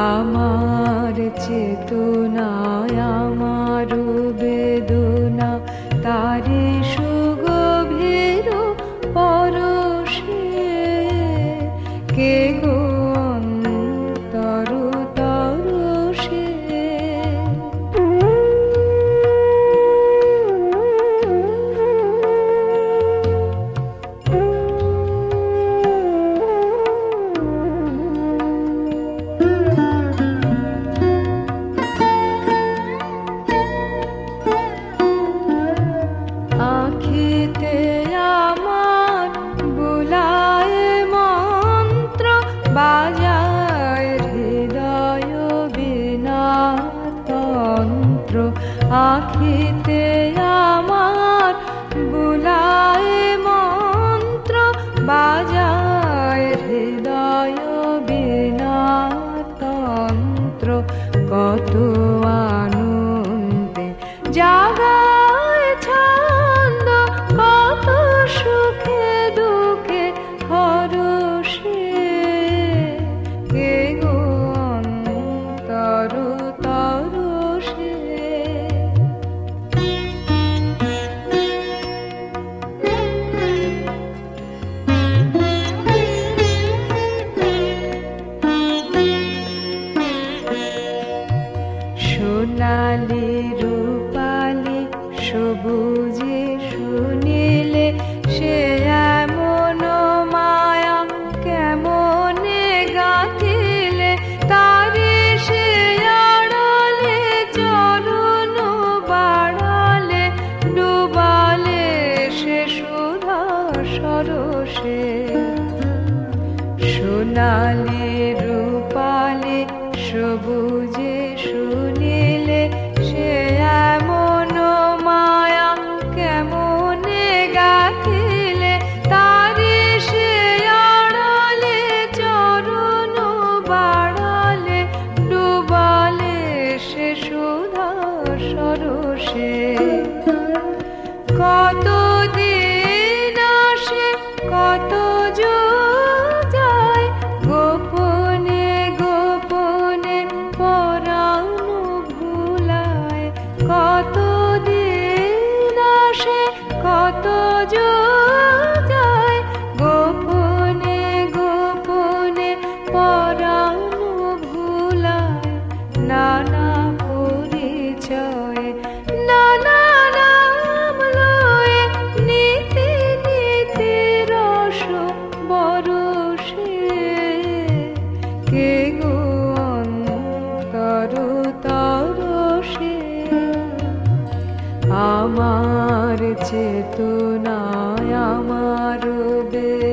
আমার চেতনা আখিতে আমার বুলায় মন্ত্র বাজায় হৃদয় বিনা তন্ত্র। কত সবুজে tuyo. চেতনায় আমার দেশ